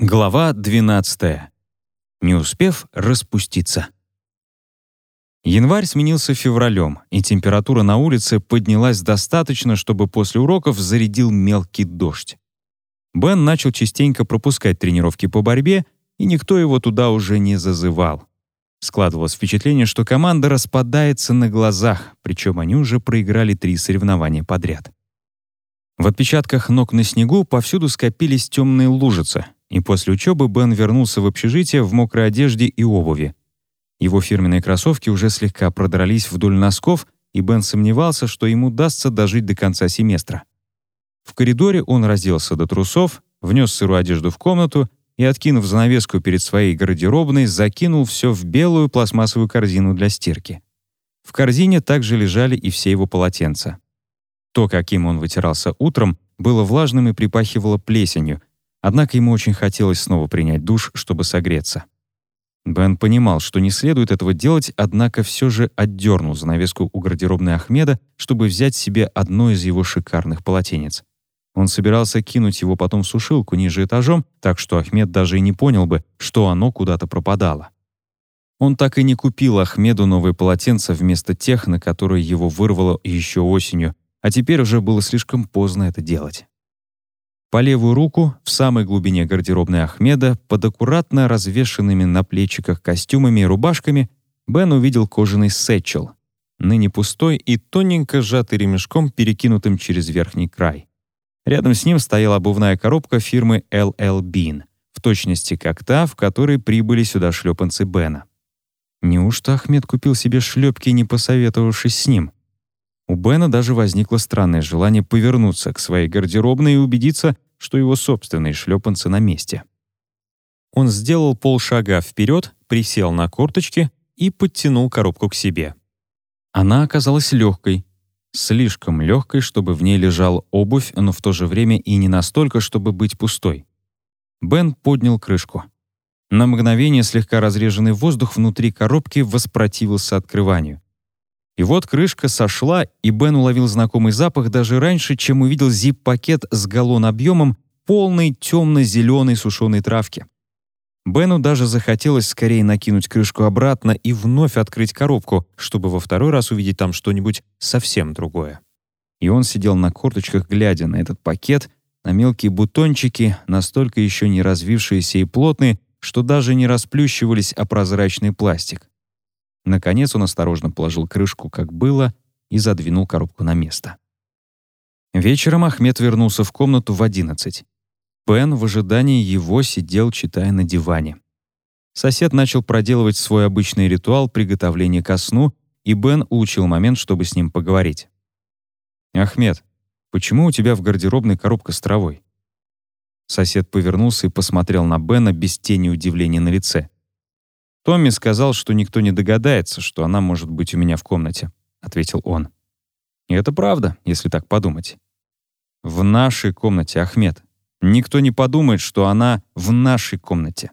Глава 12. Не успев распуститься. Январь сменился февралем, и температура на улице поднялась достаточно, чтобы после уроков зарядил мелкий дождь. Бен начал частенько пропускать тренировки по борьбе, и никто его туда уже не зазывал. Складывалось впечатление, что команда распадается на глазах, причем они уже проиграли три соревнования подряд. В отпечатках ног на снегу повсюду скопились темные лужицы — и после учебы Бен вернулся в общежитие в мокрой одежде и обуви. Его фирменные кроссовки уже слегка продрались вдоль носков, и Бен сомневался, что ему удастся дожить до конца семестра. В коридоре он разделся до трусов, внес сырую одежду в комнату и, откинув занавеску перед своей гардеробной, закинул все в белую пластмассовую корзину для стирки. В корзине также лежали и все его полотенца. То, каким он вытирался утром, было влажным и припахивало плесенью, Однако ему очень хотелось снова принять душ, чтобы согреться. Бен понимал, что не следует этого делать, однако все же отдернул занавеску у гардеробной Ахмеда, чтобы взять себе одно из его шикарных полотенец. Он собирался кинуть его потом в сушилку ниже этажом, так что Ахмед даже и не понял бы, что оно куда-то пропадало. Он так и не купил Ахмеду новые полотенца вместо тех, на которые его вырвало еще осенью, а теперь уже было слишком поздно это делать. По левую руку, в самой глубине гардеробной Ахмеда, под аккуратно развешенными на плечиках костюмами и рубашками, Бен увидел кожаный сетчел, ныне пустой и тоненько сжатый ремешком, перекинутым через верхний край. Рядом с ним стояла обувная коробка фирмы LL Bean, в точности как та, в которой прибыли сюда шлепанцы Бена. Неужто Ахмед купил себе шлепки, не посоветовавшись с ним? У Бена даже возникло странное желание повернуться к своей гардеробной и убедиться, что его собственные шлепанцы на месте. Он сделал полшага вперед, присел на корточки и подтянул коробку к себе. Она оказалась легкой, слишком легкой, чтобы в ней лежала обувь, но в то же время и не настолько, чтобы быть пустой. Бен поднял крышку. На мгновение слегка разреженный воздух внутри коробки воспротивился открыванию. И вот крышка сошла, и Бен уловил знакомый запах даже раньше, чем увидел зип-пакет с галлон объемом полной темно-зеленой сушеной травки. Бену даже захотелось скорее накинуть крышку обратно и вновь открыть коробку, чтобы во второй раз увидеть там что-нибудь совсем другое. И он сидел на корточках, глядя на этот пакет, на мелкие бутончики, настолько еще не развившиеся и плотные, что даже не расплющивались о прозрачный пластик. Наконец он осторожно положил крышку, как было, и задвинул коробку на место. Вечером Ахмед вернулся в комнату в одиннадцать. Бен в ожидании его сидел, читая на диване. Сосед начал проделывать свой обычный ритуал приготовления ко сну, и Бен улучил момент, чтобы с ним поговорить. «Ахмед, почему у тебя в гардеробной коробка с травой?» Сосед повернулся и посмотрел на Бена без тени удивления на лице. «Томми сказал, что никто не догадается, что она может быть у меня в комнате», — ответил он. «И это правда, если так подумать. В нашей комнате, Ахмед. Никто не подумает, что она в нашей комнате».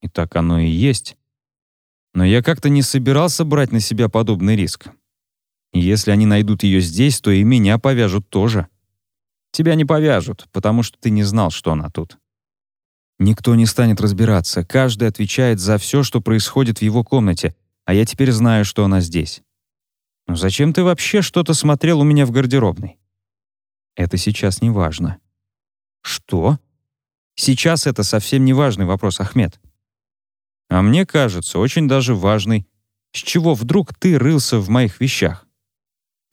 И так оно и есть. Но я как-то не собирался брать на себя подобный риск. если они найдут ее здесь, то и меня повяжут тоже. Тебя не повяжут, потому что ты не знал, что она тут. Никто не станет разбираться, каждый отвечает за все, что происходит в его комнате, а я теперь знаю, что она здесь. Но зачем ты вообще что-то смотрел у меня в гардеробной? Это сейчас не важно. Что? Сейчас это совсем не важный вопрос, Ахмед. А мне кажется, очень даже важный. С чего вдруг ты рылся в моих вещах?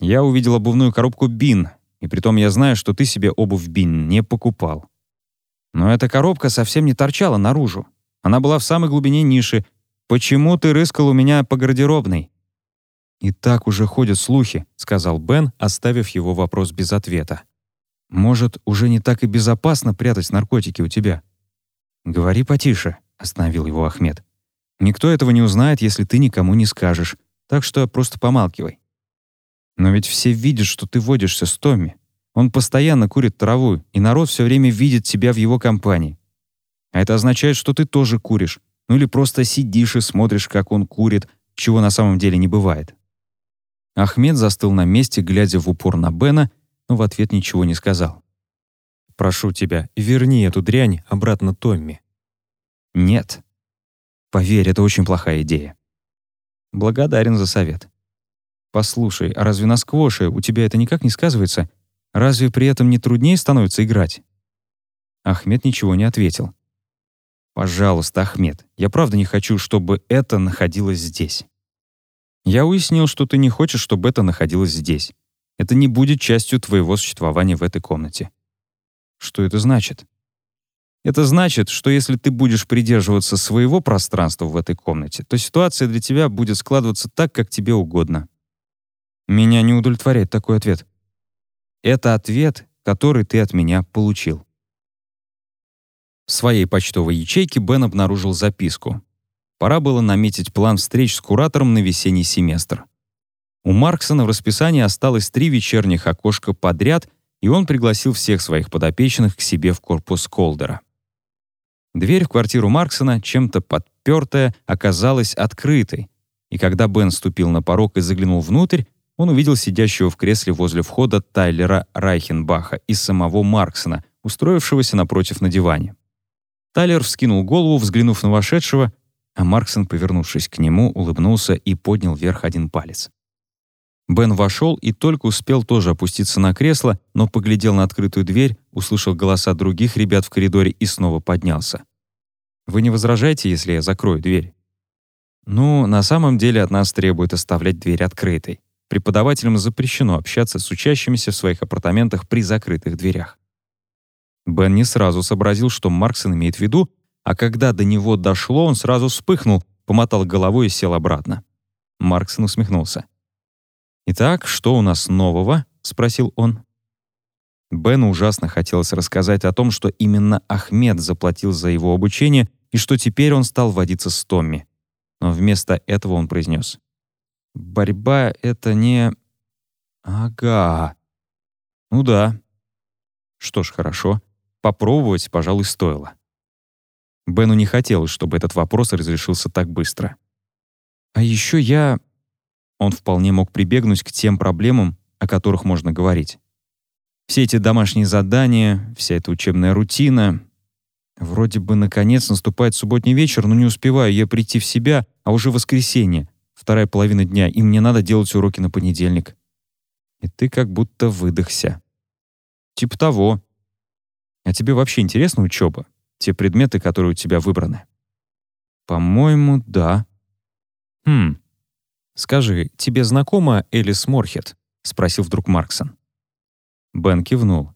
Я увидел обувную коробку Бин, и притом я знаю, что ты себе обувь Бин не покупал. Но эта коробка совсем не торчала наружу. Она была в самой глубине ниши. «Почему ты рыскал у меня по гардеробной?» «И так уже ходят слухи», — сказал Бен, оставив его вопрос без ответа. «Может, уже не так и безопасно прятать наркотики у тебя?» «Говори потише», — остановил его Ахмед. «Никто этого не узнает, если ты никому не скажешь, так что просто помалкивай». «Но ведь все видят, что ты водишься с Томми. Он постоянно курит траву, и народ все время видит тебя в его компании. А это означает, что ты тоже куришь. Ну или просто сидишь и смотришь, как он курит, чего на самом деле не бывает. Ахмед застыл на месте, глядя в упор на Бена, но в ответ ничего не сказал. Прошу тебя, верни эту дрянь обратно Томми». «Нет». «Поверь, это очень плохая идея». «Благодарен за совет». «Послушай, а разве на сквоше у тебя это никак не сказывается? Разве при этом не труднее становится играть?» Ахмед ничего не ответил. «Пожалуйста, Ахмед, я правда не хочу, чтобы это находилось здесь». «Я уяснил, что ты не хочешь, чтобы это находилось здесь. Это не будет частью твоего существования в этой комнате». «Что это значит?» Это значит, что если ты будешь придерживаться своего пространства в этой комнате, то ситуация для тебя будет складываться так, как тебе угодно. Меня не удовлетворяет такой ответ. Это ответ, который ты от меня получил. В своей почтовой ячейке Бен обнаружил записку. Пора было наметить план встреч с куратором на весенний семестр. У Марксона в расписании осталось три вечерних окошка подряд, и он пригласил всех своих подопечных к себе в корпус Колдера. Дверь в квартиру Марксона, чем-то подпертая, оказалась открытой, и когда Бен ступил на порог и заглянул внутрь, он увидел сидящего в кресле возле входа Тайлера Райхенбаха и самого Марксона, устроившегося напротив на диване. Тайлер вскинул голову, взглянув на вошедшего, а Марксон, повернувшись к нему, улыбнулся и поднял вверх один палец. Бен вошел и только успел тоже опуститься на кресло, но поглядел на открытую дверь, услышал голоса других ребят в коридоре и снова поднялся. «Вы не возражаете, если я закрою дверь?» «Ну, на самом деле от нас требуют оставлять дверь открытой. Преподавателям запрещено общаться с учащимися в своих апартаментах при закрытых дверях. Бен не сразу сообразил, что Марксон имеет в виду, а когда до него дошло, он сразу вспыхнул, помотал головой и сел обратно. Марксон усмехнулся. «Итак, что у нас нового?» — спросил он. Бену ужасно хотелось рассказать о том, что именно Ахмед заплатил за его обучение и что теперь он стал водиться с Томми. Но вместо этого он произнес. «Борьба — это не...» «Ага. Ну да. Что ж, хорошо. Попробовать, пожалуй, стоило. Бену не хотелось, чтобы этот вопрос разрешился так быстро. А еще я... Он вполне мог прибегнуть к тем проблемам, о которых можно говорить. Все эти домашние задания, вся эта учебная рутина. Вроде бы, наконец, наступает субботний вечер, но не успеваю я прийти в себя, а уже воскресенье, вторая половина дня, и мне надо делать уроки на понедельник. И ты как будто выдохся. Типа того. А тебе вообще интересна учеба? Те предметы, которые у тебя выбраны? По-моему, да. Хм. Скажи, тебе знакома Элис Морхет? Спросил вдруг Марксон. Бен кивнул.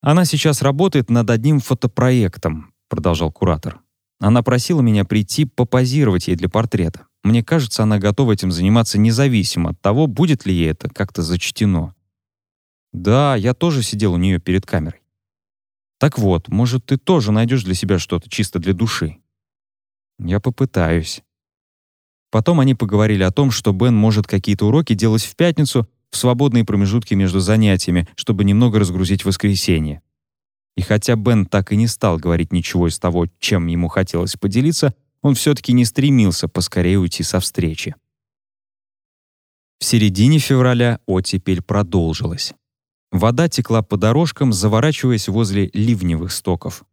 Она сейчас работает над одним фотопроектом, продолжал куратор. Она просила меня прийти попозировать ей для портрета. Мне кажется, она готова этим заниматься независимо от того, будет ли ей это как-то зачтено. Да, я тоже сидел у нее перед камерой. Так вот, может, ты тоже найдешь для себя что-то чисто для души? Я попытаюсь. Потом они поговорили о том, что Бен может какие-то уроки делать в пятницу, в свободные промежутки между занятиями, чтобы немного разгрузить воскресенье. И хотя Бен так и не стал говорить ничего из того, чем ему хотелось поделиться, он все-таки не стремился поскорее уйти со встречи. В середине февраля оттепель продолжилась. Вода текла по дорожкам, заворачиваясь возле ливневых стоков.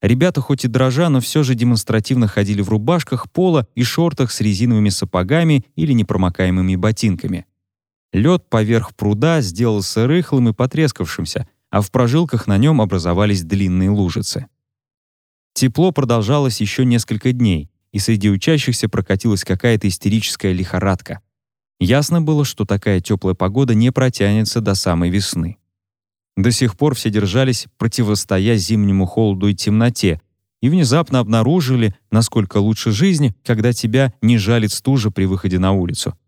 Ребята хоть и дрожа, но все же демонстративно ходили в рубашках, пола и шортах с резиновыми сапогами или непромокаемыми ботинками. Лед поверх пруда сделался рыхлым и потрескавшимся, а в прожилках на нем образовались длинные лужицы. Тепло продолжалось еще несколько дней, и среди учащихся прокатилась какая-то истерическая лихорадка. Ясно было, что такая теплая погода не протянется до самой весны. До сих пор все держались, противостоя зимнему холоду и темноте, и внезапно обнаружили, насколько лучше жизни, когда тебя не жалит стужа при выходе на улицу.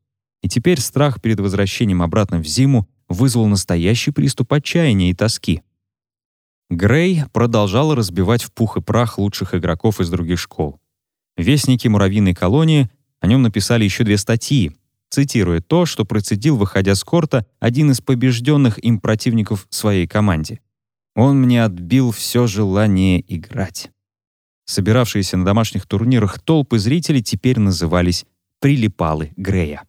И теперь страх перед возвращением обратно в зиму вызвал настоящий приступ отчаяния и тоски. Грей продолжал разбивать в пух и прах лучших игроков из других школ. Вестники муравьиной колонии о нем написали еще две статьи, цитируя то, что процедил, выходя с корта, один из побежденных им противников своей команде. «Он мне отбил все желание играть». Собиравшиеся на домашних турнирах толпы зрителей теперь назывались «прилипалы Грея».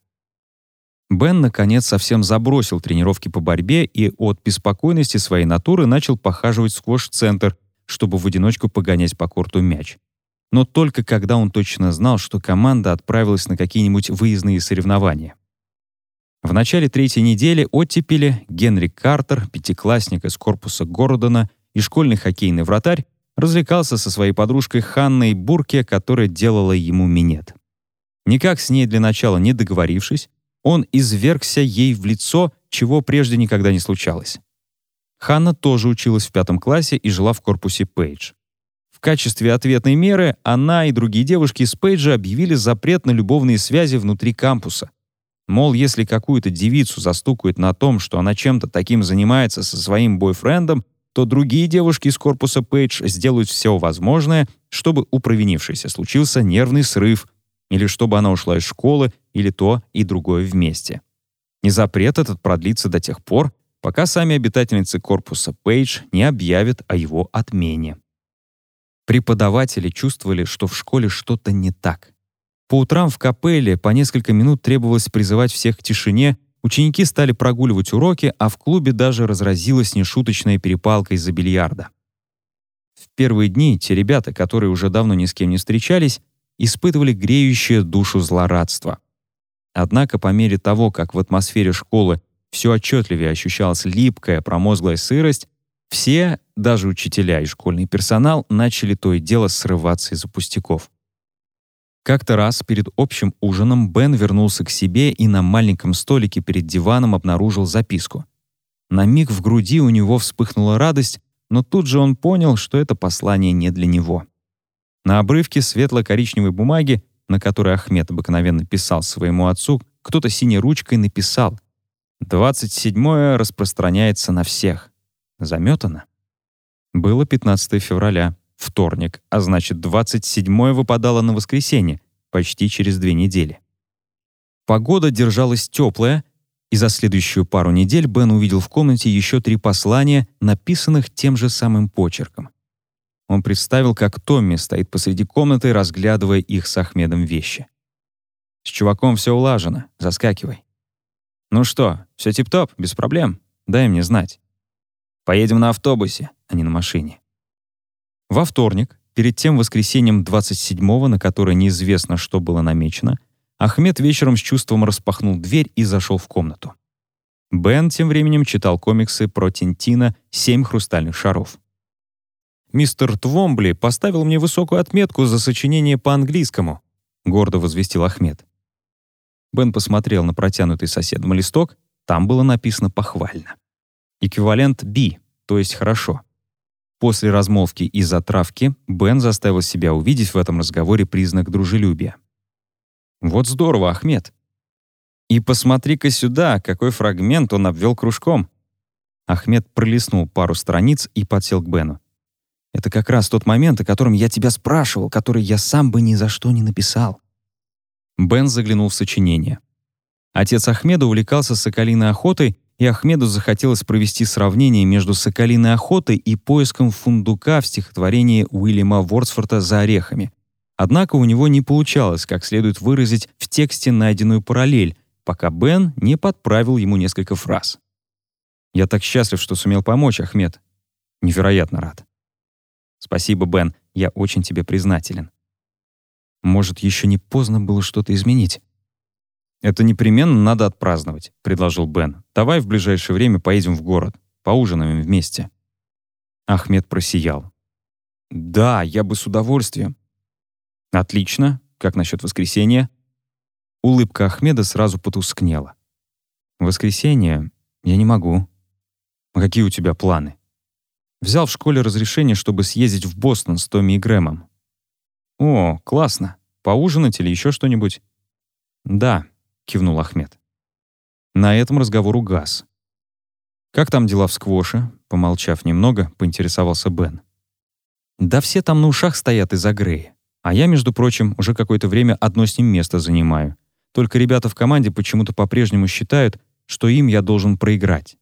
Бен, наконец, совсем забросил тренировки по борьбе и от беспокойности своей натуры начал похаживать сквош-центр, чтобы в одиночку погонять по корту мяч. Но только когда он точно знал, что команда отправилась на какие-нибудь выездные соревнования. В начале третьей недели оттепели Генри Картер, пятиклассник из корпуса Гордона и школьный хоккейный вратарь, развлекался со своей подружкой Ханной Бурке, которая делала ему минет. Никак с ней для начала не договорившись, он извергся ей в лицо, чего прежде никогда не случалось. Ханна тоже училась в пятом классе и жила в корпусе Пейдж. В качестве ответной меры она и другие девушки из Пейджа объявили запрет на любовные связи внутри кампуса. Мол, если какую-то девицу застукают на том, что она чем-то таким занимается со своим бойфрендом, то другие девушки из корпуса Пейдж сделают все возможное, чтобы у провинившейся случился нервный срыв или чтобы она ушла из школы, или то и другое вместе. И запрет этот продлится до тех пор, пока сами обитательницы корпуса Пейдж не объявят о его отмене. Преподаватели чувствовали, что в школе что-то не так. По утрам в капелле по несколько минут требовалось призывать всех к тишине, ученики стали прогуливать уроки, а в клубе даже разразилась нешуточная перепалка из-за бильярда. В первые дни те ребята, которые уже давно ни с кем не встречались, испытывали греющее душу злорадство. Однако по мере того, как в атмосфере школы все отчетливее ощущалась липкая, промозглая сырость, все, даже учителя и школьный персонал, начали то и дело срываться из-за пустяков. Как-то раз перед общим ужином Бен вернулся к себе и на маленьком столике перед диваном обнаружил записку. На миг в груди у него вспыхнула радость, но тут же он понял, что это послание не для него. На обрывке светло-коричневой бумаги, на которой Ахмед обыкновенно писал своему отцу, кто-то синей ручкой написал «Двадцать седьмое распространяется на всех». Заметано. Было 15 февраля, вторник, а значит, 27 выпадало на воскресенье, почти через две недели. Погода держалась теплая, и за следующую пару недель Бен увидел в комнате еще три послания, написанных тем же самым почерком. Он представил, как Томми стоит посреди комнаты, разглядывая их с Ахмедом вещи. «С чуваком все улажено. Заскакивай». «Ну что, все тип-топ, без проблем. Дай мне знать». «Поедем на автобусе, а не на машине». Во вторник, перед тем воскресеньем 27-го, на которое неизвестно, что было намечено, Ахмед вечером с чувством распахнул дверь и зашел в комнату. Бен тем временем читал комиксы про Тинтина «Семь хрустальных шаров». «Мистер Твомбли поставил мне высокую отметку за сочинение по-английскому», — гордо возвестил Ахмед. Бен посмотрел на протянутый соседом листок, там было написано похвально. Эквивалент «B», то есть «хорошо». После размолвки и затравки Бен заставил себя увидеть в этом разговоре признак дружелюбия. «Вот здорово, Ахмед!» «И посмотри-ка сюда, какой фрагмент он обвел кружком!» Ахмед пролистнул пару страниц и подсел к Бену. Это как раз тот момент, о котором я тебя спрашивал, который я сам бы ни за что не написал». Бен заглянул в сочинение. Отец Ахмеда увлекался соколиной охотой, и Ахмеду захотелось провести сравнение между соколиной охотой и поиском фундука в стихотворении Уильяма Вордсфорта «За орехами». Однако у него не получалось как следует выразить в тексте найденную параллель, пока Бен не подправил ему несколько фраз. «Я так счастлив, что сумел помочь, Ахмед. Невероятно рад. Спасибо, Бен, я очень тебе признателен. Может, еще не поздно было что-то изменить? Это непременно надо отпраздновать, предложил Бен. Давай в ближайшее время поедем в город, поужинаем вместе. Ахмед просиял. Да, я бы с удовольствием. Отлично. Как насчет воскресенья? Улыбка Ахмеда сразу потускнела. Воскресенье я не могу. А какие у тебя планы? Взял в школе разрешение, чтобы съездить в Бостон с Томми и Грэмом. «О, классно. Поужинать или еще что-нибудь?» «Да», — кивнул Ахмед. На этом разговор угас. «Как там дела в сквоше?» — помолчав немного, поинтересовался Бен. «Да все там на ушах стоят из-за Грея. А я, между прочим, уже какое-то время одно с ним место занимаю. Только ребята в команде почему-то по-прежнему считают, что им я должен проиграть.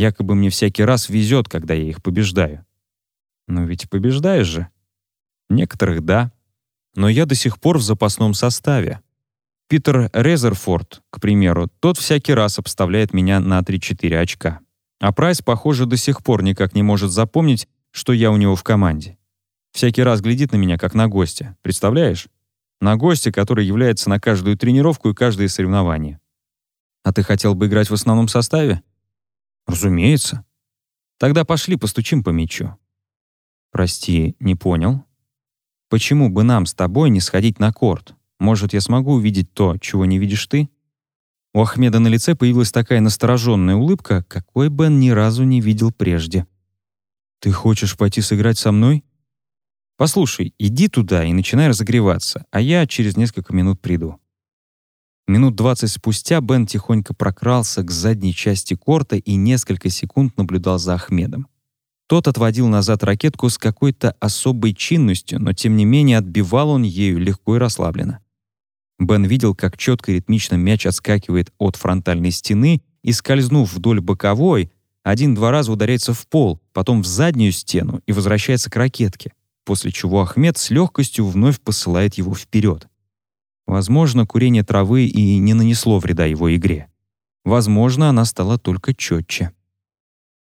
Якобы мне всякий раз везет, когда я их побеждаю. Но ведь побеждаешь же. Некоторых — да. Но я до сих пор в запасном составе. Питер Резерфорд, к примеру, тот всякий раз обставляет меня на 3-4 очка. А Прайс, похоже, до сих пор никак не может запомнить, что я у него в команде. Всякий раз глядит на меня, как на гостя. Представляешь? На гостя, который является на каждую тренировку и каждое соревнование. А ты хотел бы играть в основном составе? Разумеется. Тогда пошли постучим по мячу. Прости, не понял. Почему бы нам с тобой не сходить на корт? Может, я смогу увидеть то, чего не видишь ты?» У Ахмеда на лице появилась такая настороженная улыбка, какой Бен ни разу не видел прежде. «Ты хочешь пойти сыграть со мной?» «Послушай, иди туда и начинай разогреваться, а я через несколько минут приду». Минут двадцать спустя Бен тихонько прокрался к задней части корта и несколько секунд наблюдал за Ахмедом. Тот отводил назад ракетку с какой-то особой чинностью, но тем не менее отбивал он ею легко и расслабленно. Бен видел, как четко и ритмично мяч отскакивает от фронтальной стены и, скользнув вдоль боковой, один-два раза ударяется в пол, потом в заднюю стену и возвращается к ракетке, после чего Ахмед с легкостью вновь посылает его вперед. Возможно, курение травы и не нанесло вреда его игре. Возможно, она стала только четче.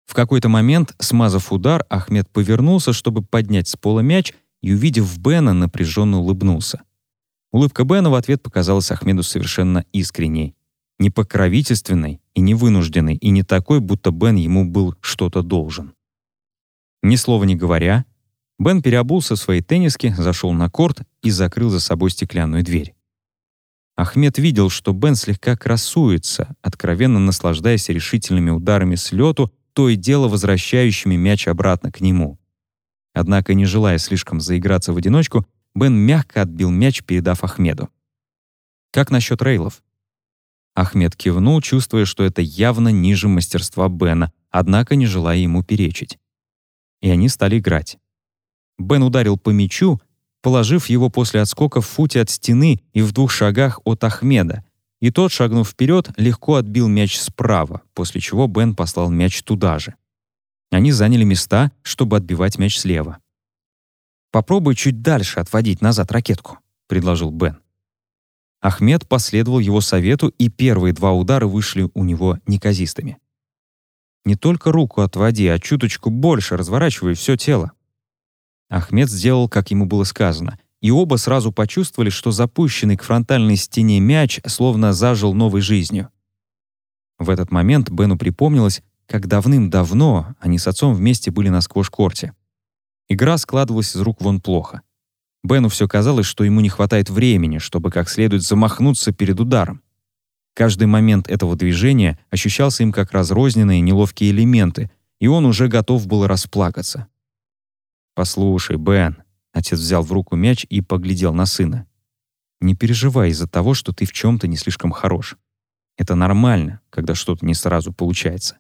В какой-то момент, смазав удар, Ахмед повернулся, чтобы поднять с пола мяч, и, увидев Бена, напряженно улыбнулся. Улыбка Бена в ответ показалась Ахмеду совершенно искренней. Не покровительственной и не вынужденной, и не такой, будто Бен ему был что-то должен. Ни слова не говоря, Бен переобулся в свои тенниски, зашел на корт и закрыл за собой стеклянную дверь. Ахмед видел, что Бен слегка красуется, откровенно наслаждаясь решительными ударами с лету, то и дело возвращающими мяч обратно к нему. Однако, не желая слишком заиграться в одиночку, Бен мягко отбил мяч, передав Ахмеду. «Как насчет рейлов?» Ахмед кивнул, чувствуя, что это явно ниже мастерства Бена, однако не желая ему перечить. И они стали играть. Бен ударил по мячу, положив его после отскока в футе от стены и в двух шагах от Ахмеда, и тот, шагнув вперед, легко отбил мяч справа, после чего Бен послал мяч туда же. Они заняли места, чтобы отбивать мяч слева. «Попробуй чуть дальше отводить назад ракетку», — предложил Бен. Ахмед последовал его совету, и первые два удара вышли у него неказистыми. «Не только руку отводи, а чуточку больше разворачивай все тело». Ахмед сделал, как ему было сказано, и оба сразу почувствовали, что запущенный к фронтальной стене мяч словно зажил новой жизнью. В этот момент Бену припомнилось, как давным-давно они с отцом вместе были на сквош-корте. Игра складывалась из рук вон плохо. Бену все казалось, что ему не хватает времени, чтобы как следует замахнуться перед ударом. Каждый момент этого движения ощущался им как разрозненные неловкие элементы, и он уже готов был расплакаться. «Послушай, Бен», — отец взял в руку мяч и поглядел на сына. «Не переживай из-за того, что ты в чем-то не слишком хорош. Это нормально, когда что-то не сразу получается.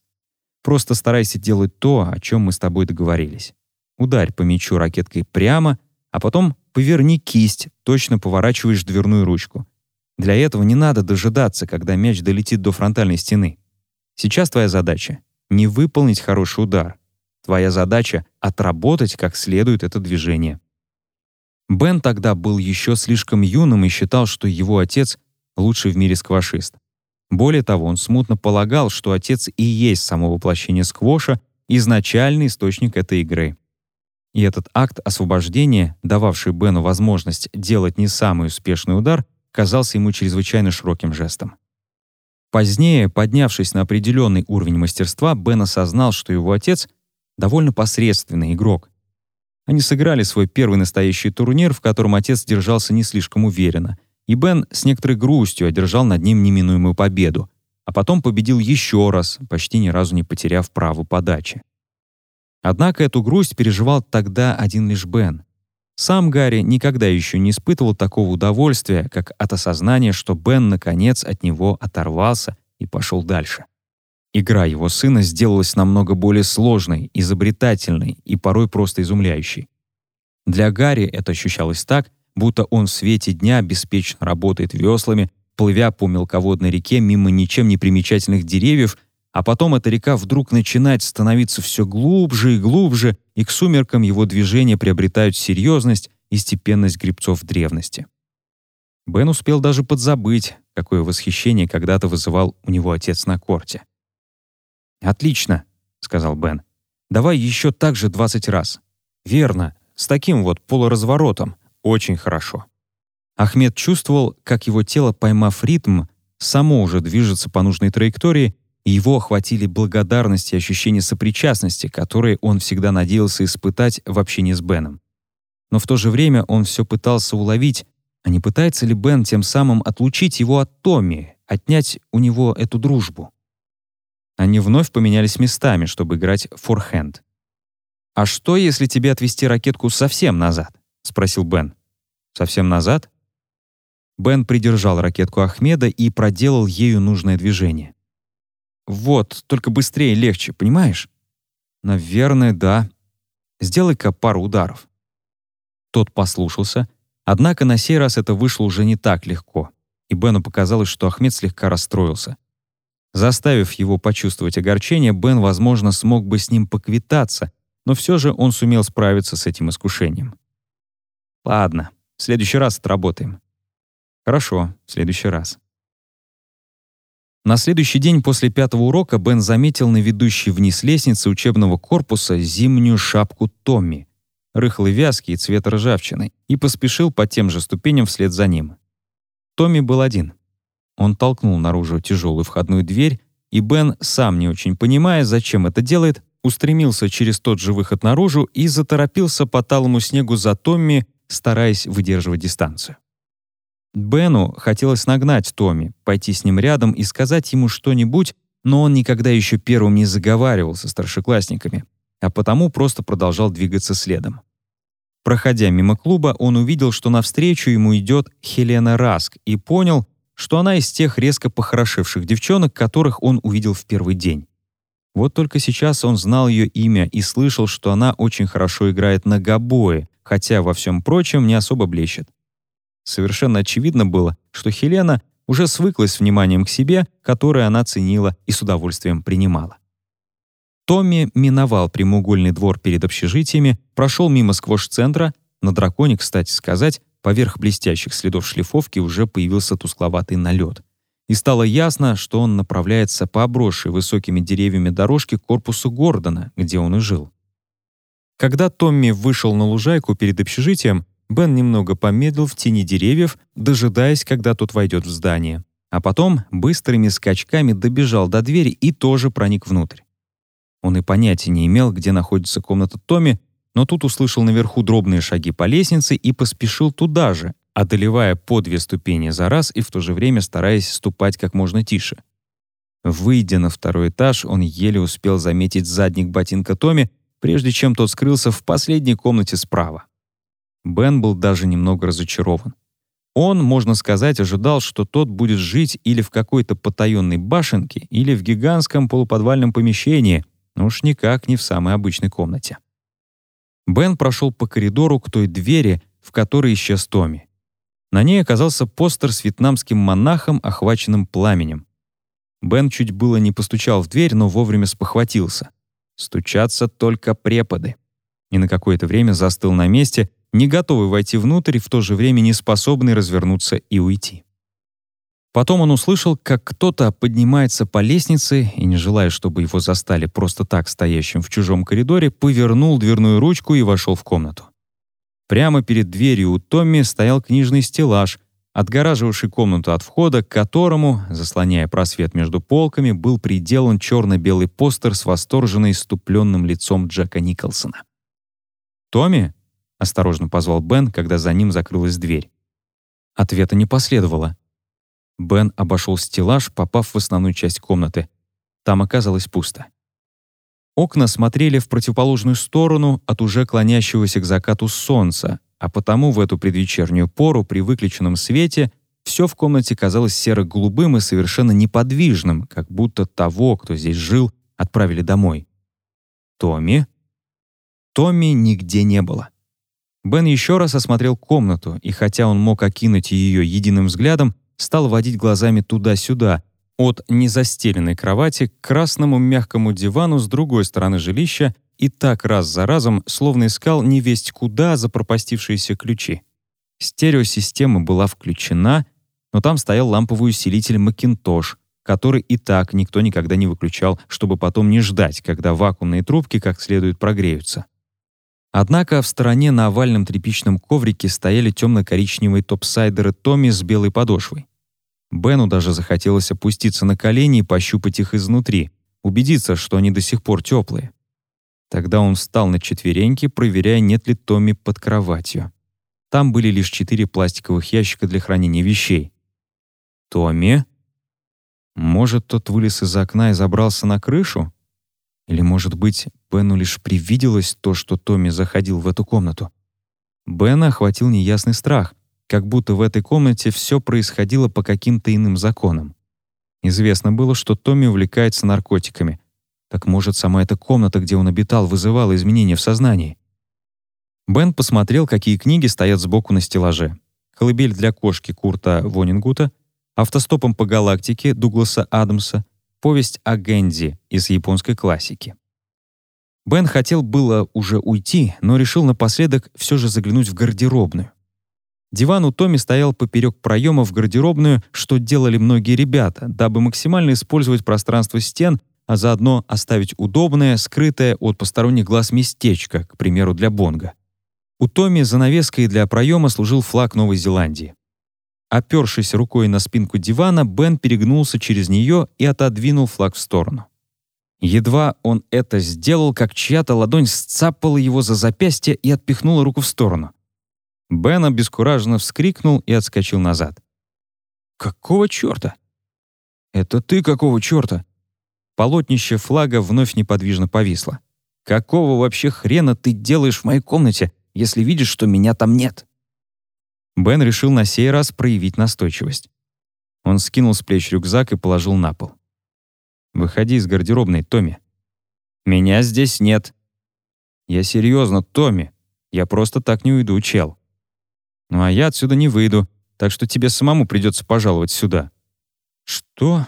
Просто старайся делать то, о чем мы с тобой договорились. Ударь по мячу ракеткой прямо, а потом поверни кисть, точно поворачиваешь дверную ручку. Для этого не надо дожидаться, когда мяч долетит до фронтальной стены. Сейчас твоя задача — не выполнить хороший удар. Твоя задача — отработать как следует это движение. Бен тогда был еще слишком юным и считал, что его отец — лучший в мире сквашист. Более того, он смутно полагал, что отец и есть само воплощение сквоша, изначальный источник этой игры. И этот акт освобождения, дававший Бену возможность делать не самый успешный удар, казался ему чрезвычайно широким жестом. Позднее, поднявшись на определенный уровень мастерства, Бен осознал, что его отец — довольно посредственный игрок. Они сыграли свой первый настоящий турнир, в котором отец держался не слишком уверенно, и Бен с некоторой грустью одержал над ним неминуемую победу, а потом победил еще раз, почти ни разу не потеряв право подачи. Однако эту грусть переживал тогда один лишь Бен. Сам Гарри никогда еще не испытывал такого удовольствия, как от осознания, что Бен наконец от него оторвался и пошел дальше. Игра его сына сделалась намного более сложной, изобретательной и порой просто изумляющей. Для Гарри это ощущалось так, будто он в свете дня беспечно работает веслами, плывя по мелководной реке мимо ничем не примечательных деревьев — а потом эта река вдруг начинает становиться все глубже и глубже, и к сумеркам его движения приобретают серьезность и степенность грибцов древности. Бен успел даже подзабыть, какое восхищение когда-то вызывал у него отец на корте. «Отлично», — сказал Бен. «Давай еще так же 20 раз». «Верно, с таким вот полуразворотом. Очень хорошо». Ахмед чувствовал, как его тело, поймав ритм, само уже движется по нужной траектории, и его охватили благодарность и ощущение сопричастности, которые он всегда надеялся испытать в общении с Беном. Но в то же время он все пытался уловить, а не пытается ли Бен тем самым отлучить его от Томми, отнять у него эту дружбу. Они вновь поменялись местами, чтобы играть форхенд. «А что, если тебе отвести ракетку совсем назад?» — спросил Бен. «Совсем назад?» Бен придержал ракетку Ахмеда и проделал ею нужное движение. «Вот, только быстрее и легче, понимаешь?» «Наверное, да. Сделай-ка пару ударов». Тот послушался, однако на сей раз это вышло уже не так легко, и Бену показалось, что Ахмед слегка расстроился. Заставив его почувствовать огорчение, Бен, возможно, смог бы с ним поквитаться, но все же он сумел справиться с этим искушением. «Ладно, в следующий раз отработаем. Хорошо, в следующий раз. На следующий день после пятого урока Бен заметил на ведущей вниз лестнице учебного корпуса зимнюю шапку Томми, рыхлый вязкий цвет ржавчины, и поспешил по тем же ступеням вслед за ним. Томми был один. Он толкнул наружу тяжелую входную дверь, и Бен, сам не очень понимая, зачем это делает, устремился через тот же выход наружу и заторопился по талому снегу за Томми, стараясь выдерживать дистанцию. Бену хотелось нагнать Томми, пойти с ним рядом и сказать ему что-нибудь, но он никогда еще первым не заговаривал со старшеклассниками, а потому просто продолжал двигаться следом. Проходя мимо клуба, он увидел, что навстречу ему идет Хелена Раск и понял, что она из тех резко похорошевших девчонок, которых он увидел в первый день. Вот только сейчас он знал ее имя и слышал, что она очень хорошо играет на гобое, хотя во всем прочем не особо блещет. Совершенно очевидно было, что Хелена уже свыклась с вниманием к себе, которое она ценила и с удовольствием принимала. Томми миновал прямоугольный двор перед общежитиями, прошел мимо сквош-центра, на драконе, кстати сказать, поверх блестящих следов шлифовки уже появился тускловатый налет. И стало ясно, что он направляется по обросшей высокими деревьями дорожке к корпусу Гордона, где он и жил. Когда Томми вышел на лужайку перед общежитием, Бен немного помедлил в тени деревьев, дожидаясь, когда тот войдет в здание. А потом быстрыми скачками добежал до двери и тоже проник внутрь. Он и понятия не имел, где находится комната Томми, но тут услышал наверху дробные шаги по лестнице и поспешил туда же, одолевая по две ступени за раз и в то же время стараясь ступать как можно тише. Выйдя на второй этаж, он еле успел заметить задник ботинка Томми, прежде чем тот скрылся в последней комнате справа. Бен был даже немного разочарован. Он, можно сказать, ожидал, что тот будет жить или в какой-то потаенной башенке, или в гигантском полуподвальном помещении, но уж никак не в самой обычной комнате. Бен прошел по коридору к той двери, в которой исчез Томми. На ней оказался постер с вьетнамским монахом, охваченным пламенем. Бен чуть было не постучал в дверь, но вовремя спохватился. Стучатся только преподы. И на какое-то время застыл на месте, не готовый войти внутрь, в то же время не способный развернуться и уйти. Потом он услышал, как кто-то поднимается по лестнице и, не желая, чтобы его застали просто так стоящим в чужом коридоре, повернул дверную ручку и вошел в комнату. Прямо перед дверью у Томми стоял книжный стеллаж, отгораживавший комнату от входа, к которому, заслоняя просвет между полками, был приделан черно-белый постер с восторженно иступленным лицом Джека Николсона. «Томми?» — осторожно позвал Бен, когда за ним закрылась дверь. Ответа не последовало. Бен обошел стеллаж, попав в основную часть комнаты. Там оказалось пусто. Окна смотрели в противоположную сторону от уже клонящегося к закату солнца, а потому в эту предвечернюю пору при выключенном свете все в комнате казалось серо-голубым и совершенно неподвижным, как будто того, кто здесь жил, отправили домой. Томми? Томми нигде не было. Бен еще раз осмотрел комнату, и хотя он мог окинуть ее единым взглядом, стал водить глазами туда-сюда, от незастеленной кровати к красному мягкому дивану с другой стороны жилища и так раз за разом, словно искал невесть куда запропастившиеся ключи. Стереосистема была включена, но там стоял ламповый усилитель Macintosh, который и так никто никогда не выключал, чтобы потом не ждать, когда вакуумные трубки как следует прогреются. Однако в стороне на овальном тряпичном коврике стояли темно-коричневые топсайдеры Томми с белой подошвой. Бену даже захотелось опуститься на колени и пощупать их изнутри, убедиться, что они до сих пор теплые. Тогда он встал на четвереньки, проверяя, нет ли Томми под кроватью. Там были лишь четыре пластиковых ящика для хранения вещей. «Томми?» Может, тот вылез из окна и забрался на крышу? Или, может быть, Бену лишь привиделось то, что Томми заходил в эту комнату? Бена охватил неясный страх, как будто в этой комнате все происходило по каким-то иным законам. Известно было, что Томми увлекается наркотиками. Так может, сама эта комната, где он обитал, вызывала изменения в сознании? Бен посмотрел, какие книги стоят сбоку на стеллаже. «Колыбель для кошки» Курта Вонингута, «Автостопом по галактике» Дугласа Адамса, повесть о Гэнди из японской классики. Бен хотел было уже уйти, но решил напоследок все же заглянуть в гардеробную. Диван у Томи стоял поперек проема в гардеробную, что делали многие ребята, дабы максимально использовать пространство стен, а заодно оставить удобное, скрытое от посторонних глаз местечко, к примеру, для бонга. У Томи занавеской для проема служил флаг Новой Зеландии. Опершись рукой на спинку дивана, Бен перегнулся через нее и отодвинул флаг в сторону. Едва он это сделал, как чья-то ладонь сцапала его за запястье и отпихнула руку в сторону. Бен обескураженно вскрикнул и отскочил назад. «Какого чёрта?» «Это ты какого чёрта?» Полотнище флага вновь неподвижно повисло. «Какого вообще хрена ты делаешь в моей комнате, если видишь, что меня там нет?» Бен решил на сей раз проявить настойчивость. Он скинул с плеч рюкзак и положил на пол. «Выходи из гардеробной, Томми». «Меня здесь нет». «Я серьезно, Томми. Я просто так не уйду, чел». «Ну а я отсюда не выйду, так что тебе самому придется пожаловать сюда». «Что?»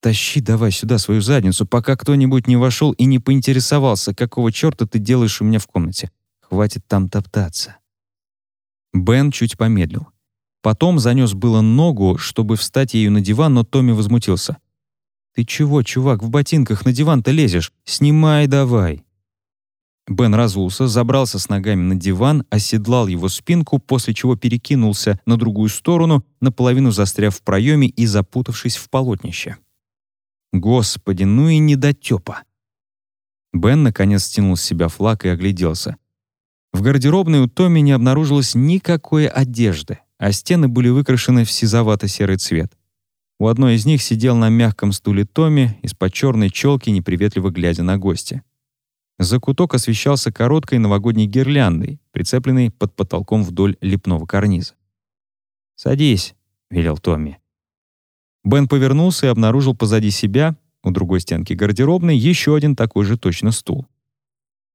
«Тащи давай сюда свою задницу, пока кто-нибудь не вошел и не поинтересовался, какого черта ты делаешь у меня в комнате. Хватит там топтаться». Бен чуть помедлил. Потом занес было ногу, чтобы встать ею на диван, но Томми возмутился. «Ты чего, чувак, в ботинках на диван-то лезешь? Снимай давай!» Бен разулся, забрался с ногами на диван, оседлал его спинку, после чего перекинулся на другую сторону, наполовину застряв в проеме и запутавшись в полотнище. Господи, ну и недотёпа! Бен наконец стянул с себя флаг и огляделся. В гардеробной у Томми не обнаружилось никакой одежды, а стены были выкрашены в сизовато-серый цвет. У одной из них сидел на мягком стуле Томми, из-под черной челки, неприветливо глядя на гостя. Закуток освещался короткой новогодней гирляндой, прицепленной под потолком вдоль лепного карниза. «Садись», — велел Томми. Бен повернулся и обнаружил позади себя, у другой стенки гардеробной, еще один такой же точно стул.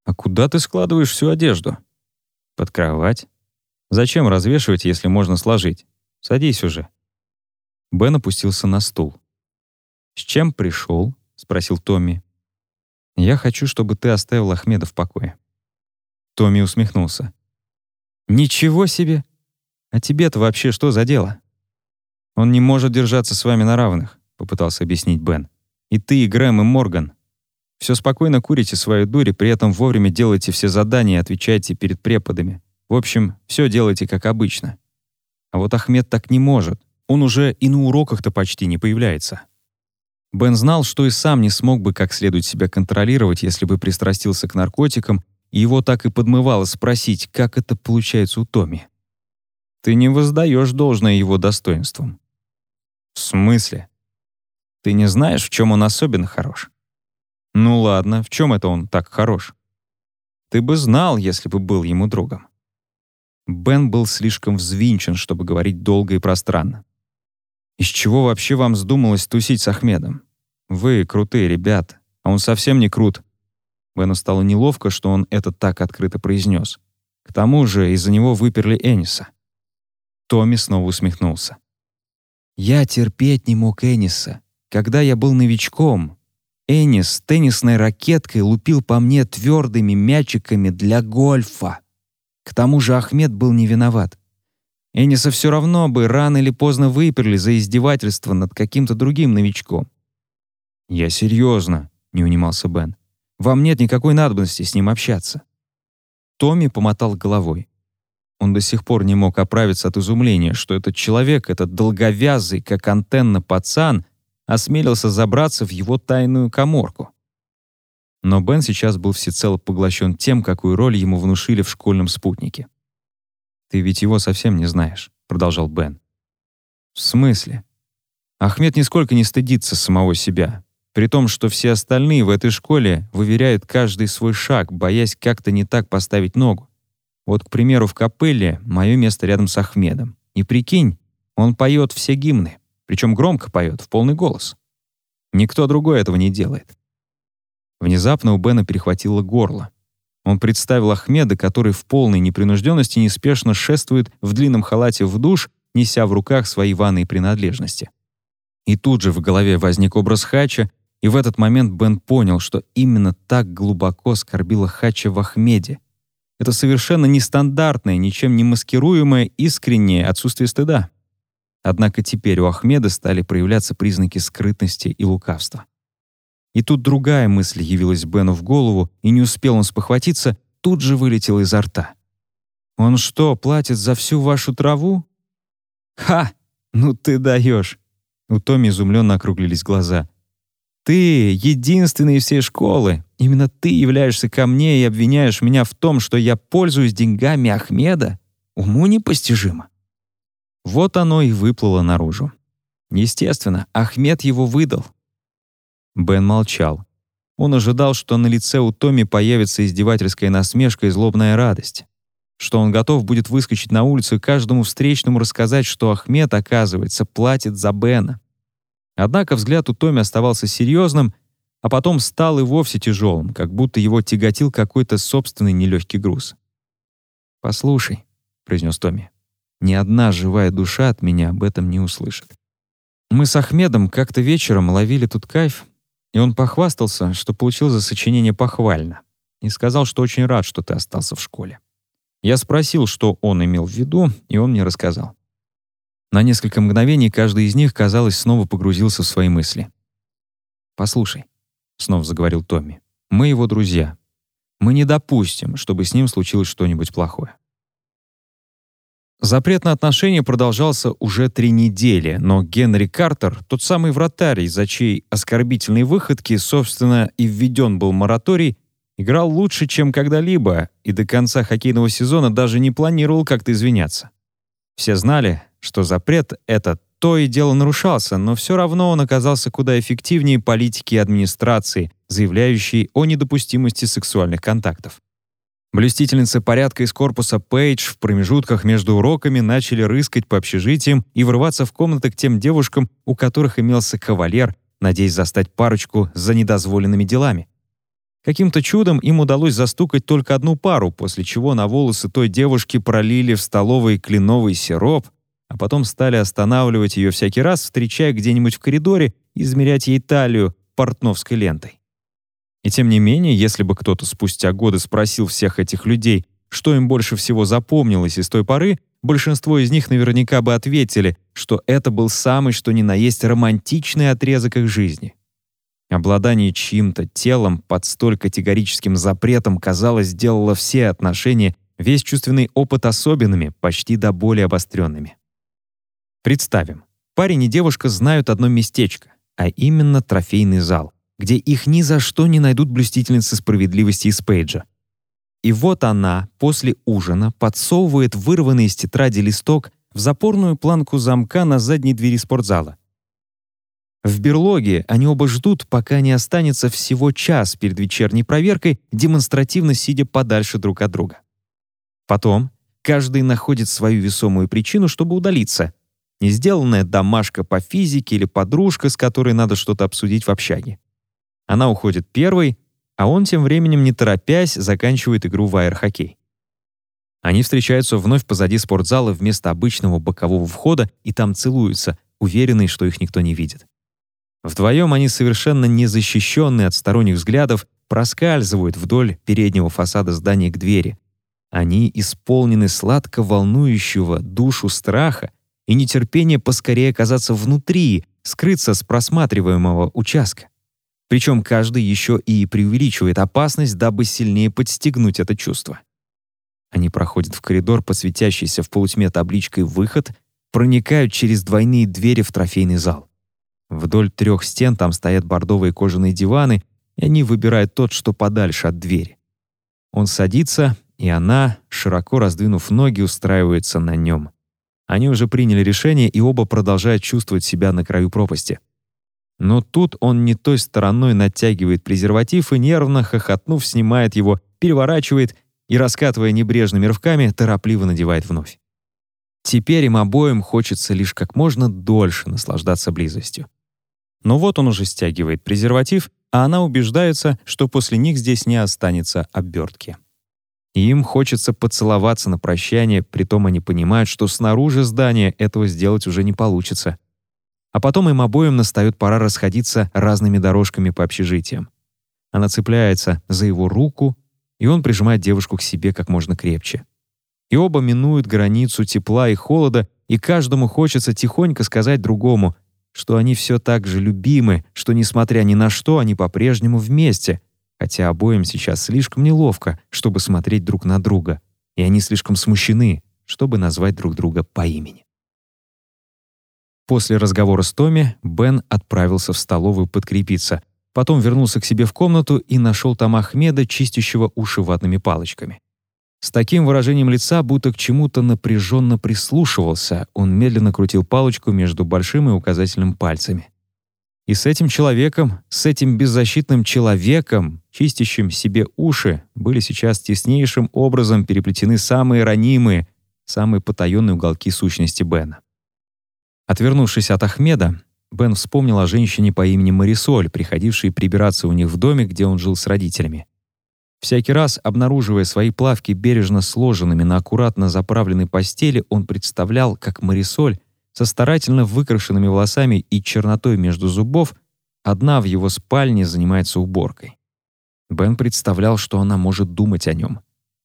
«А куда ты складываешь всю одежду?» Под кровать. Зачем развешивать, если можно сложить? Садись уже. Бен опустился на стул. «С чем пришел?» — спросил Томми. «Я хочу, чтобы ты оставил Ахмеда в покое». Томми усмехнулся. «Ничего себе! А тебе-то вообще что за дело?» «Он не может держаться с вами на равных», — попытался объяснить Бен. «И ты, и Грэм, и Морган. Все спокойно курите свою дурь и при этом вовремя делаете все задания и отвечаете перед преподами. В общем, все делайте как обычно. А вот Ахмед так не может. Он уже и на уроках-то почти не появляется. Бен знал, что и сам не смог бы как следует себя контролировать, если бы пристрастился к наркотикам, и его так и подмывало спросить, как это получается у Томи. «Ты не воздаешь должное его достоинствам». «В смысле? Ты не знаешь, в чем он особенно хорош?» Ну ладно, в чем это он так хорош? Ты бы знал, если бы был ему другом. Бен был слишком взвинчен, чтобы говорить долго и пространно. Из чего вообще вам вздумалось тусить с Ахмедом? Вы крутые ребята, а он совсем не крут. Бену стало неловко, что он это так открыто произнес. К тому же из-за него выперли Эниса. Томми снова усмехнулся. «Я терпеть не мог Эниса. Когда я был новичком, Энис теннисной ракеткой лупил по мне твердыми мячиками для гольфа. К тому же Ахмед был не виноват. Эниса все равно бы рано или поздно выперли за издевательство над каким-то другим новичком. «Я серьезно», — не унимался Бен. «Вам нет никакой надобности с ним общаться». Томми помотал головой. Он до сих пор не мог оправиться от изумления, что этот человек, этот долговязый, как антенна пацан, осмелился забраться в его тайную коморку. Но Бен сейчас был всецело поглощен тем, какую роль ему внушили в школьном спутнике. «Ты ведь его совсем не знаешь», — продолжал Бен. «В смысле?» Ахмед нисколько не стыдится самого себя, при том, что все остальные в этой школе выверяют каждый свой шаг, боясь как-то не так поставить ногу. Вот, к примеру, в капелле мое место рядом с Ахмедом. И прикинь, он поет все гимны, причем громко поет, в полный голос. Никто другой этого не делает. Внезапно у Бена перехватило горло. Он представил Ахмеда, который в полной непринужденности неспешно шествует в длинном халате в душ, неся в руках свои ванные принадлежности. И тут же в голове возник образ Хача, и в этот момент Бен понял, что именно так глубоко скорбила Хача в Ахмеде. Это совершенно нестандартное, ничем не маскируемое, искреннее отсутствие стыда. Однако теперь у Ахмеда стали проявляться признаки скрытности и лукавства. И тут другая мысль явилась Бену в голову, и не успел он спохватиться, тут же вылетела изо рта. «Он что, платит за всю вашу траву?» «Ха! Ну ты даешь!» У Томи изумленно округлились глаза. «Ты единственный из всей школы. Именно ты являешься ко мне и обвиняешь меня в том, что я пользуюсь деньгами Ахмеда? Уму непостижимо». Вот оно и выплыло наружу. Естественно, Ахмед его выдал. Бен молчал. Он ожидал, что на лице у Томми появится издевательская насмешка и злобная радость. Что он готов будет выскочить на улицу и каждому встречному рассказать, что Ахмед, оказывается, платит за Бена. Однако взгляд у Томми оставался серьезным, а потом стал и вовсе тяжелым, как будто его тяготил какой-то собственный нелегкий груз. «Послушай», — произнес Томми, — «ни одна живая душа от меня об этом не услышит. Мы с Ахмедом как-то вечером ловили тут кайф, и он похвастался, что получил за сочинение похвально, и сказал, что очень рад, что ты остался в школе. Я спросил, что он имел в виду, и он мне рассказал. На несколько мгновений каждый из них, казалось, снова погрузился в свои мысли. «Послушай», — снова заговорил Томми, — «мы его друзья. Мы не допустим, чтобы с ним случилось что-нибудь плохое. Запрет на отношения продолжался уже три недели, но Генри Картер, тот самый вратарь, из-за чьей оскорбительной выходки, собственно, и введен был мораторий, играл лучше, чем когда-либо, и до конца хоккейного сезона даже не планировал как-то извиняться. Все знали, что запрет этот то и дело нарушался, но все равно он оказался куда эффективнее политики администрации, заявляющей о недопустимости сексуальных контактов. Блюстительницы порядка из корпуса Пейдж в промежутках между уроками начали рыскать по общежитиям и врываться в комнаты к тем девушкам, у которых имелся кавалер, надеясь застать парочку за недозволенными делами. Каким-то чудом им удалось застукать только одну пару, после чего на волосы той девушки пролили в столовой кленовый сироп, а потом стали останавливать ее всякий раз, встречая где-нибудь в коридоре, измерять ей талию портновской лентой. И тем не менее, если бы кто-то спустя годы спросил всех этих людей, что им больше всего запомнилось из той поры, большинство из них наверняка бы ответили, что это был самый что ни на есть романтичный отрезок их жизни. Обладание чьим-то телом под столь категорическим запретом, казалось, сделало все отношения, весь чувственный опыт особенными, почти до боли обостренными. Представим, парень и девушка знают одно местечко, а именно трофейный зал где их ни за что не найдут блюстительницы справедливости из Пейджа. И вот она после ужина подсовывает вырванный из тетради листок в запорную планку замка на задней двери спортзала. В берлоге они оба ждут, пока не останется всего час перед вечерней проверкой, демонстративно сидя подальше друг от друга. Потом каждый находит свою весомую причину, чтобы удалиться. Не сделанная домашка по физике или подружка, с которой надо что-то обсудить в общаге. Она уходит первой, а он тем временем, не торопясь, заканчивает игру в аэрохоккей. Они встречаются вновь позади спортзала вместо обычного бокового входа и там целуются, уверенные, что их никто не видит. Вдвоем они совершенно незащищенные от сторонних взглядов проскальзывают вдоль переднего фасада здания к двери. Они исполнены сладко волнующего душу страха и нетерпения поскорее оказаться внутри, скрыться с просматриваемого участка. Причем каждый еще и преувеличивает опасность, дабы сильнее подстегнуть это чувство. Они проходят в коридор, посветящийся в полутьме табличкой «Выход», проникают через двойные двери в трофейный зал. Вдоль трех стен там стоят бордовые кожаные диваны, и они выбирают тот, что подальше от двери. Он садится, и она, широко раздвинув ноги, устраивается на нем. Они уже приняли решение, и оба продолжают чувствовать себя на краю пропасти. Но тут он не той стороной натягивает презерватив и, нервно хохотнув, снимает его, переворачивает и, раскатывая небрежными рывками, торопливо надевает вновь. Теперь им обоим хочется лишь как можно дольше наслаждаться близостью. Но вот он уже стягивает презерватив, а она убеждается, что после них здесь не останется обертки. И им хочется поцеловаться на прощание, притом они понимают, что снаружи здания этого сделать уже не получится. А потом им обоим настает пора расходиться разными дорожками по общежитиям. Она цепляется за его руку, и он прижимает девушку к себе как можно крепче. И оба минуют границу тепла и холода, и каждому хочется тихонько сказать другому, что они все так же любимы, что, несмотря ни на что, они по-прежнему вместе, хотя обоим сейчас слишком неловко, чтобы смотреть друг на друга, и они слишком смущены, чтобы назвать друг друга по имени. После разговора с Томми Бен отправился в столовую подкрепиться, потом вернулся к себе в комнату и нашел там Ахмеда, чистящего уши ватными палочками. С таким выражением лица, будто к чему-то напряженно прислушивался, он медленно крутил палочку между большим и указательным пальцами. И с этим человеком, с этим беззащитным человеком, чистящим себе уши, были сейчас теснейшим образом переплетены самые ранимые, самые потаенные уголки сущности Бена. Отвернувшись от Ахмеда, Бен вспомнил о женщине по имени Марисоль, приходившей прибираться у них в доме, где он жил с родителями. Всякий раз, обнаруживая свои плавки бережно сложенными на аккуратно заправленной постели, он представлял, как Марисоль со старательно выкрашенными волосами и чернотой между зубов одна в его спальне занимается уборкой. Бен представлял, что она может думать о нем.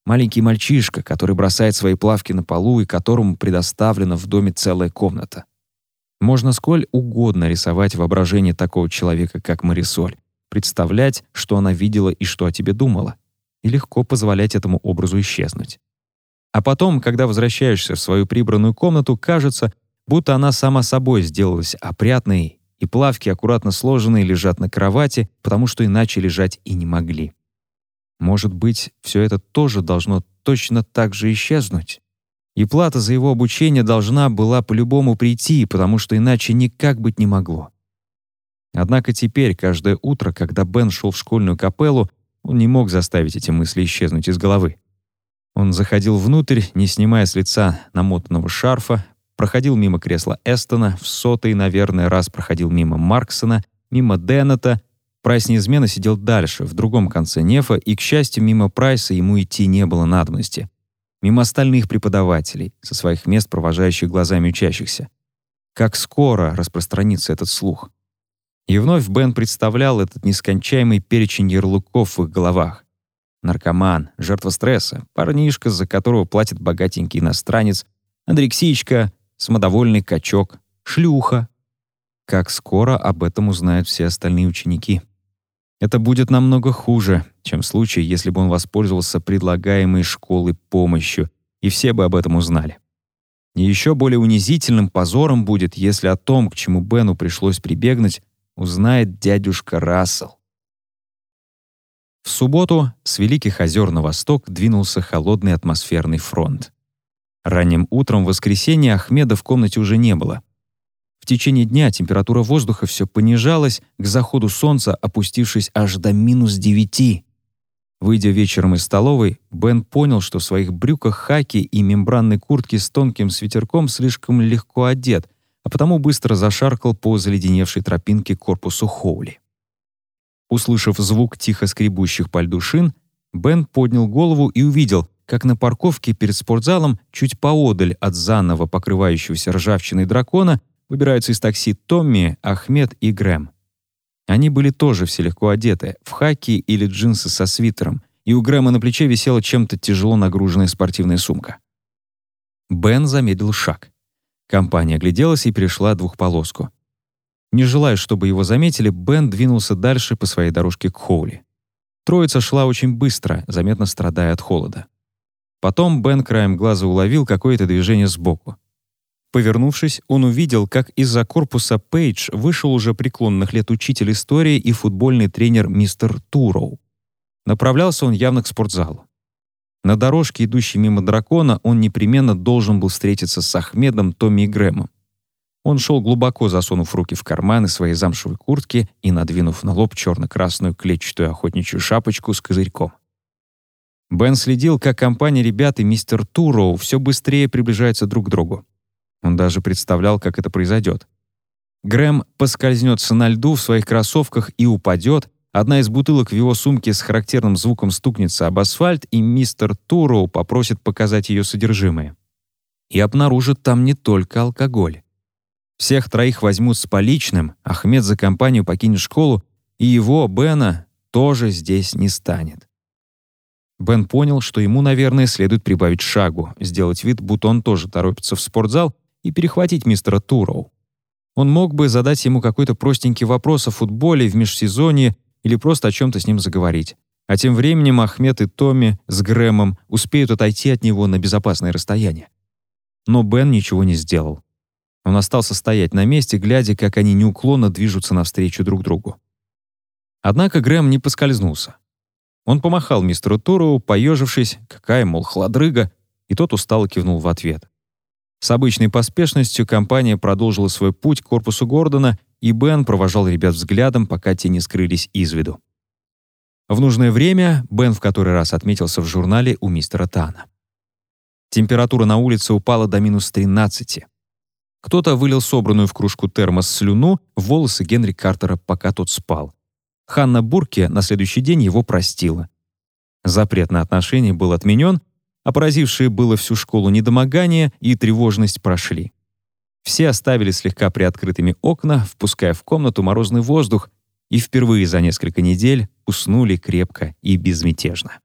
Маленький мальчишка, который бросает свои плавки на полу и которому предоставлена в доме целая комната. Можно сколь угодно рисовать воображение такого человека, как Марисоль, представлять, что она видела и что о тебе думала, и легко позволять этому образу исчезнуть. А потом, когда возвращаешься в свою прибранную комнату, кажется, будто она сама собой сделалась опрятной, и плавки, аккуратно сложенные, лежат на кровати, потому что иначе лежать и не могли. Может быть, все это тоже должно точно так же исчезнуть? И плата за его обучение должна была по-любому прийти, потому что иначе никак быть не могло. Однако теперь, каждое утро, когда Бен шел в школьную капеллу, он не мог заставить эти мысли исчезнуть из головы. Он заходил внутрь, не снимая с лица намотанного шарфа, проходил мимо кресла Эстона, в сотый, наверное, раз проходил мимо Марксона, мимо Деннета. Прайс неизменно сидел дальше, в другом конце нефа, и, к счастью, мимо Прайса ему идти не было надобности мимо остальных преподавателей, со своих мест провожающих глазами учащихся. Как скоро распространится этот слух? И вновь Бен представлял этот нескончаемый перечень ярлыков в их головах. Наркоман, жертва стресса, парнишка, за которого платит богатенький иностранец, андрексичка, самодовольный качок, шлюха. Как скоро об этом узнают все остальные ученики. Это будет намного хуже, чем в случае, если бы он воспользовался предлагаемой школой помощью, и все бы об этом узнали. И еще более унизительным позором будет, если о том, к чему Бену пришлось прибегнуть, узнает дядюшка Рассел. В субботу с Великих озер на восток двинулся холодный атмосферный фронт. Ранним утром в воскресенье Ахмеда в комнате уже не было. В течение дня температура воздуха все понижалась, к заходу солнца опустившись аж до минус девяти. Выйдя вечером из столовой, Бен понял, что в своих брюках хаки и мембранной куртке с тонким свитерком слишком легко одет, а потому быстро зашаркал по заледеневшей тропинке корпусу Хоули. Услышав звук тихо скребущих по льду шин, Бен поднял голову и увидел, как на парковке перед спортзалом, чуть поодаль от заново покрывающегося ржавчиной дракона, выбираются из такси Томми, Ахмед и Грэм. Они были тоже все легко одеты, в хаки или джинсы со свитером, и у Грэма на плече висела чем-то тяжело нагруженная спортивная сумка. Бен замедлил шаг. Компания огляделась и перешла двухполоску. Не желая, чтобы его заметили, Бен двинулся дальше по своей дорожке к Хоули. Троица шла очень быстро, заметно страдая от холода. Потом Бен краем глаза уловил какое-то движение сбоку. Повернувшись, он увидел, как из-за корпуса Пейдж вышел уже преклонных лет учитель истории и футбольный тренер мистер Туроу. Направлялся он явно к спортзалу. На дорожке, идущей мимо дракона, он непременно должен был встретиться с Ахмедом, Томми Грэмом. Он шел глубоко засунув руки в карманы своей замшевой куртки и надвинув на лоб черно-красную клетчатую охотничью шапочку с козырьком. Бен следил, как компания ребят и мистер Туроу все быстрее приближаются друг к другу. Он даже представлял, как это произойдет. Грэм поскользнется на льду в своих кроссовках и упадет, одна из бутылок в его сумке с характерным звуком стукнется об асфальт, и мистер Туроу попросит показать ее содержимое. И обнаружит там не только алкоголь. Всех троих возьмут с поличным, Ахмед за компанию покинет школу, и его, Бена, тоже здесь не станет. Бен понял, что ему, наверное, следует прибавить шагу, сделать вид, будто он тоже торопится в спортзал, и перехватить мистера Туроу. Он мог бы задать ему какой-то простенький вопрос о футболе в межсезонье или просто о чем-то с ним заговорить. А тем временем Ахмед и Томми с Грэмом успеют отойти от него на безопасное расстояние. Но Бен ничего не сделал. Он остался стоять на месте, глядя, как они неуклонно движутся навстречу друг другу. Однако Грэм не поскользнулся. Он помахал мистеру Туроу, поежившись, какая, мол, хладрыга, и тот устало кивнул в ответ. С обычной поспешностью компания продолжила свой путь к корпусу Гордона, и Бен провожал ребят взглядом, пока те не скрылись из виду. В нужное время Бен в который раз отметился в журнале у мистера Тана. Температура на улице упала до минус 13. Кто-то вылил собранную в кружку термос слюну в волосы Генри Картера, пока тот спал. Ханна Бурке на следующий день его простила. Запрет на отношения был отменен, а поразившие было всю школу недомогание и тревожность прошли. Все оставили слегка приоткрытыми окна, впуская в комнату морозный воздух, и впервые за несколько недель уснули крепко и безмятежно.